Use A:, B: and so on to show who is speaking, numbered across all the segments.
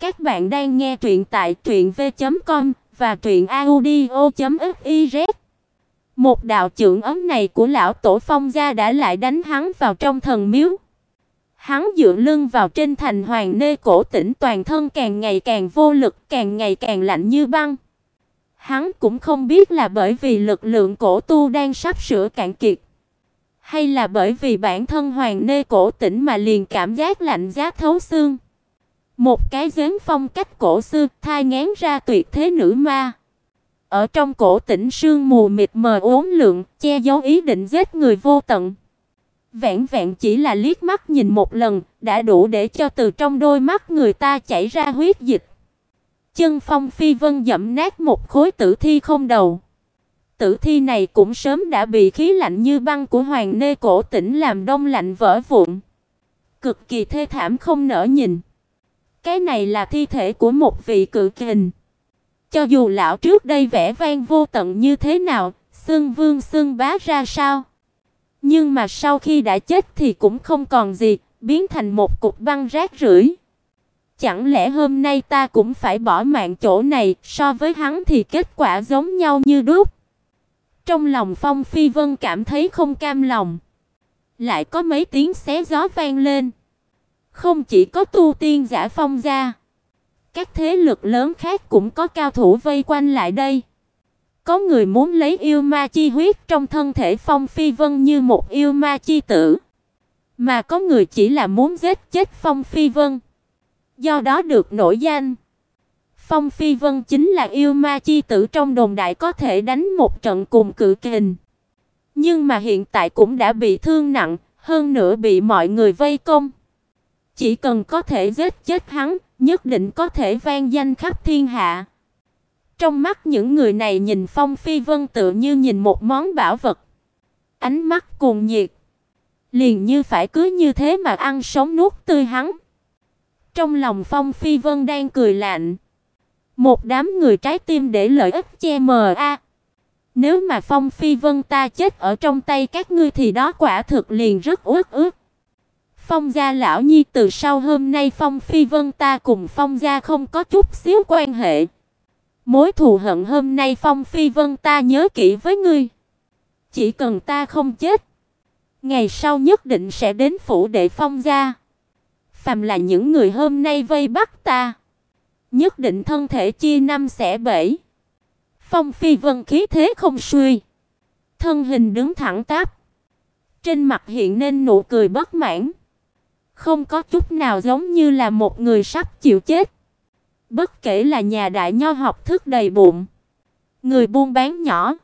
A: Các bạn đang nghe truyện tại truyệnv.com và truyệnaudio.fiz. Một đạo trưởng ấm này của lão tổ Phong gia đã lại đánh hắn vào trong thần miếu. Hắn dựa lưng vào trên thành hoàng nê cổ tỉnh toàn thân càng ngày càng vô lực, càng ngày càng lạnh như băng. Hắn cũng không biết là bởi vì lực lượng cổ tu đang sắp sửa cạn kiệt, hay là bởi vì bản thân hoàng nê cổ tỉnh mà liền cảm giác lạnh giá thấu xương. Một cái giếng phong cách cổ xưa thai ngán ra tuyệt thế nữ ma. Ở trong cổ tỉnh sương mù mịt mờ uốn lượn, che giấu ý định giết người vô tận. Vẹn vẹn chỉ là liếc mắt nhìn một lần, đã đủ để cho từ trong đôi mắt người ta chảy ra huyết dịch. Chân Phong Phi Vân dẫm nát một khối tử thi không đầu. Tử thi này cũng sớm đã bị khí lạnh như băng của Hoàng Nê cổ tỉnh làm đông lạnh vỡ vụn. Cực kỳ thê thảm không nỡ nhìn. Cái này là thi thể của một vị cự kình. Cho dù lão trước đây vẻ vang vô tận như thế nào, xương vương xương bá ra sao, nhưng mà sau khi đã chết thì cũng không còn gì, biến thành một cục băng rác rưởi. Chẳng lẽ hôm nay ta cũng phải bỏ mạng chỗ này, so với hắn thì kết quả giống nhau như đúc. Trong lòng Phong Phi Vân cảm thấy không cam lòng. Lại có mấy tiếng xé gió vang lên. Không chỉ có tu tiên giả Phong gia, các thế lực lớn khác cũng có cao thủ vây quanh lại đây. Có người muốn lấy yêu ma chi huyết trong thân thể Phong Phi Vân như một yêu ma chi tử, mà có người chỉ là muốn giết chết Phong Phi Vân. Do đó được nổi danh. Phong Phi Vân chính là yêu ma chi tử trong đồn đại có thể đánh một trận cùng cự kình. Nhưng mà hiện tại cũng đã bị thương nặng, hơn nữa bị mọi người vây công. Chỉ cần có thể giết chết hắn, nhất định có thể vang danh khắp thiên hạ. Trong mắt những người này nhìn Phong Phi Vân tự như nhìn một món bảo vật. Ánh mắt cuồng nhiệt, liền như phải cứ như thế mà ăn sống nuốt tươi hắn. Trong lòng Phong Phi Vân đang cười lạnh. Một đám người trái tim để lợi ích che mờ a. Nếu mà Phong Phi Vân ta chết ở trong tay các ngươi thì đó quả thực liền rất uất ức. Phong gia lão nhi từ sau hôm nay Phong Phi Vân ta cùng Phong gia không có chút xíu quan hệ. Mối thù hận hôm nay Phong Phi Vân ta nhớ kỹ với ngươi. Chỉ cần ta không chết, ngày sau nhất định sẽ đến phủ đệ Phong gia. Phàm là những người hôm nay vây bắt ta, nhất định thân thể chia năm xẻ bảy. Phong Phi Vân khí thế không suy, thân hình đứng thẳng tắp, trên mặt hiện lên nụ cười bất mãn, không có chút nào giống như là một người sắp chịu chết. Bất kể là nhà đại nho học thức đầy bụng, người buôn bán nhỏ,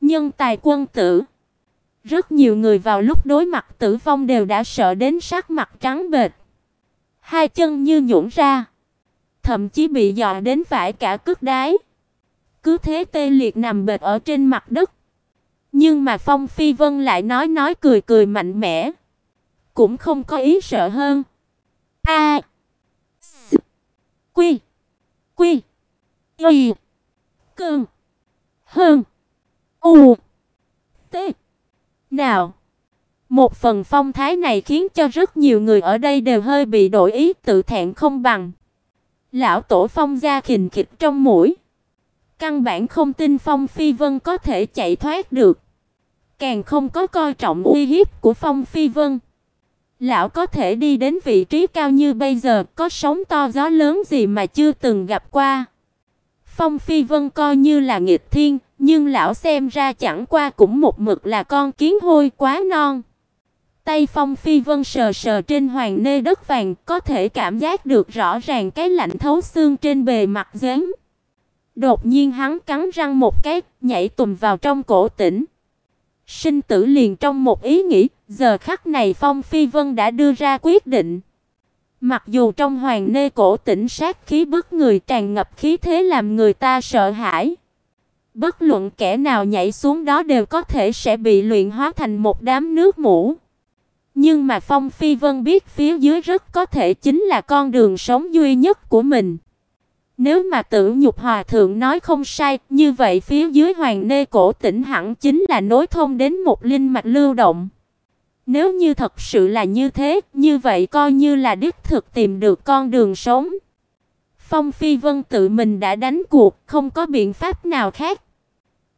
A: nhân tài quân tử, rất nhiều người vào lúc đối mặt tử vong đều đã sợ đến sắc mặt trắng bệch, hai chân như nhũn ra, thậm chí bị dọa đến phải cả cước đái. Cứ thế tê liệt nằm bệt ở trên mặt đất. Nhưng mà Phong Phi Vân lại nói nói cười cười mạnh mẽ, cũng không có ý sợ hơn. A. Quy. Quy. Y. Cơn. Hơn. U. T. Nào. Một phần phong thái này khiến cho rất nhiều người ở đây đều hơi bị đổi ý, tự thẹn không bằng. Lão tổ phong gia khình khịch trong mũi. Căn bản không tin Phong Phi Vân có thể chạy thoát được. Càng không có coi trọng uy hiếp của Phong Phi Vân. Lão có thể đi đến vị trí cao như bây giờ, có sóng to gió lớn gì mà chưa từng gặp qua. Phong Phi Vân coi như là nghịch thiên, nhưng lão xem ra chẳng qua cũng một mực là con kiến hôi quá non. Tay Phong Phi Vân sờ sờ trên hoàng nê đất vàng, có thể cảm giác được rõ ràng cái lạnh thấu xương trên bề mặt giếng. Đột nhiên hắn cắn răng một cái, nhảy tùm vào trong cổ tỉnh. Sinh tử liền trong một ý nghĩ, giờ khắc này Phong Phi Vân đã đưa ra quyết định. Mặc dù trong hoàng nê cổ tỉnh sát khí bức người tràn ngập khí thế làm người ta sợ hãi. Bất luận kẻ nào nhảy xuống đó đều có thể sẽ bị luyện hóa thành một đám nước mũ. Nhưng mà Phong Phi Vân biết phía dưới rất có thể chính là con đường sống duy nhất của mình. Nếu mà Tử Nhục Hòa thượng nói không sai, như vậy phía dưới Hoàng Nê cổ tỉnh hẳn chính là nối thông đến một linh mạch lưu động. Nếu như thật sự là như thế, như vậy coi như là đích thực tìm được con đường sống. Phong Phi Vân tự mình đã đánh cuộc, không có biện pháp nào khác.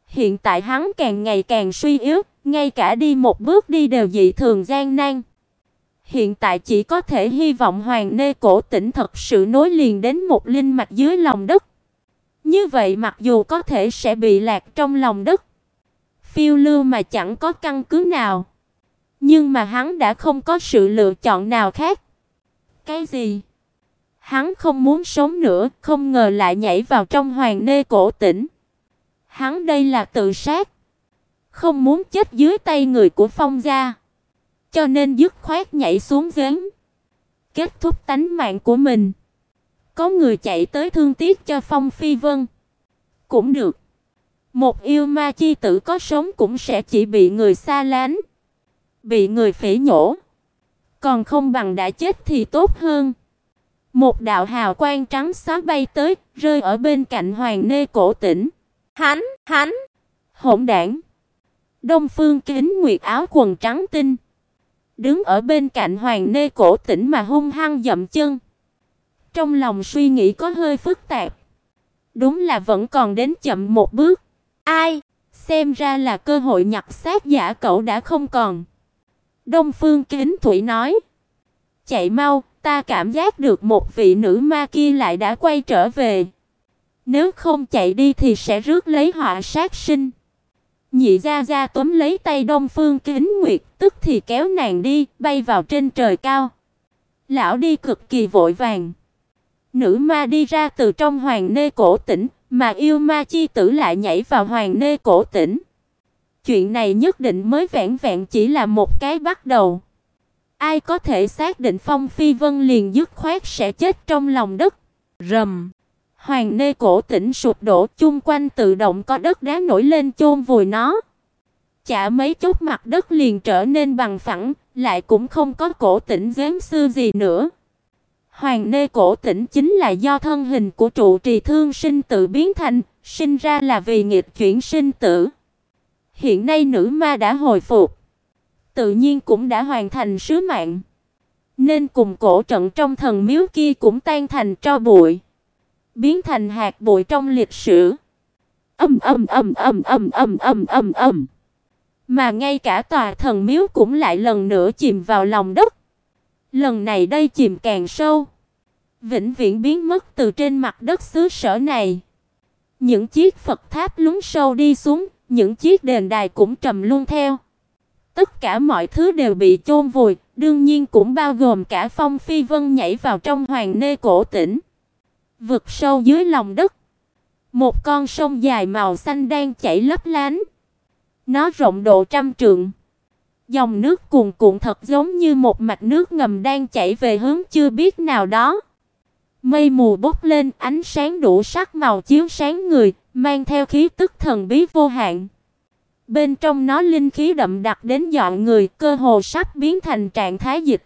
A: Hiện tại hắn càng ngày càng suy yếu, ngay cả đi một bước đi đều dị thường gian nan. Hiện tại chỉ có thể hy vọng Hoàng Nê cổ tỉnh thật sự nối liền đến một linh mạch dưới lòng đất. Như vậy mặc dù có thể sẽ bị lạc trong lòng đất, phiêu lưu mà chẳng có căn cứ nào, nhưng mà hắn đã không có sự lựa chọn nào khác. Cái gì? Hắn không muốn sống nữa, không ngờ lại nhảy vào trong Hoàng Nê cổ tỉnh. Hắn đây là tự sát, không muốn chết dưới tay người của Phong gia cho nên dứt khoát nhảy xuống giếng, kết thúc tánh mạng của mình. Có người chạy tới thương tiếc cho Phong Phi Vân, cũng được. Một yêu ma chi tử có sống cũng sẽ chỉ bị người xa lánh, bị người phỉ nhổ, còn không bằng đã chết thì tốt hơn. Một đạo hào quang trắng xóa bay tới, rơi ở bên cạnh Hoàng Nê cổ tỉnh. Hắn, hắn, hỗn đảng. Đông Phương Kính Nguyệt áo quần trắng tinh, đứng ở bên cạnh Hoàng Nê cổ tỉnh mà hung hăng dậm chân. Trong lòng suy nghĩ có hơi phức tạp. Đúng là vẫn còn đến chậm một bước. Ai? Xem ra là cơ hội nhặt xác giả cậu đã không còn. Đông Phương Kính Thủy nói. Chạy mau, ta cảm giác được một vị nữ ma kia lại đã quay trở về. Nếu không chạy đi thì sẽ rước lấy họa sát sinh. Nhị gia gia túm lấy tay Đông Phương Kính Nguyệt, tức thì kéo nàng đi, bay vào trên trời cao. Lão đi cực kỳ vội vàng. Nữ ma đi ra từ trong hoàng nê cổ tỉnh, mà yêu ma chi tử lại nhảy vào hoàng nê cổ tỉnh. Chuyện này nhất định mới vẹn vẹn chỉ là một cái bắt đầu. Ai có thể xác định Phong Phi Vân liền dứt khoát sẽ chết trong lòng đất. Rầm. Hoàng nê cổ tỉnh sụp đổ, chung quanh tự động có đất đá nổi lên chôn vùi nó. Chả mấy chút mặt đất liền trở nên bằng phẳng, lại cũng không có cổ tỉnh giám sư gì nữa. Hoàng nê cổ tỉnh chính là do thân hình của trụ trì thương sinh tự biến thành, sinh ra là vì nghịch chuyển sinh tử. Hiện nay nữ ma đã hồi phục, tự nhiên cũng đã hoàn thành sứ mạng, nên cùng cổ trận trong thần miếu kia cũng tan thành tro bụi biến thành hạt bụi trong lịch sử. Ầm ầm ầm ầm ầm ầm ầm ầm ầm. Mà ngay cả tòa thần miếu cũng lại lần nữa chìm vào lòng đất. Lần này đây chìm càng sâu, vĩnh viễn biến mất từ trên mặt đất xứ sở này. Những chiếc Phật tháp lún sâu đi xuống, những chiếc đền đài cũng trầm luôn theo. Tất cả mọi thứ đều bị chôn vùi, đương nhiên cũng bao gồm cả Phong Phi Vân nhảy vào trong hoàng nê cổ tỉnh. Vực sâu dưới lòng đất, một con sông dài màu xanh đang chảy lấp lánh. Nó rộng độ trăm trượng. Dòng nước cuồn cuộn thật giống như một mạch nước ngầm đang chảy về hướng chưa biết nào đó. Mây mù bốc lên, ánh sáng đủ sắc màu chiếu sáng người, mang theo khí tức thần bí vô hạn. Bên trong nó linh khí đậm đặc đến dọn người, cơ hồ sắp biến thành trạng thái dịch.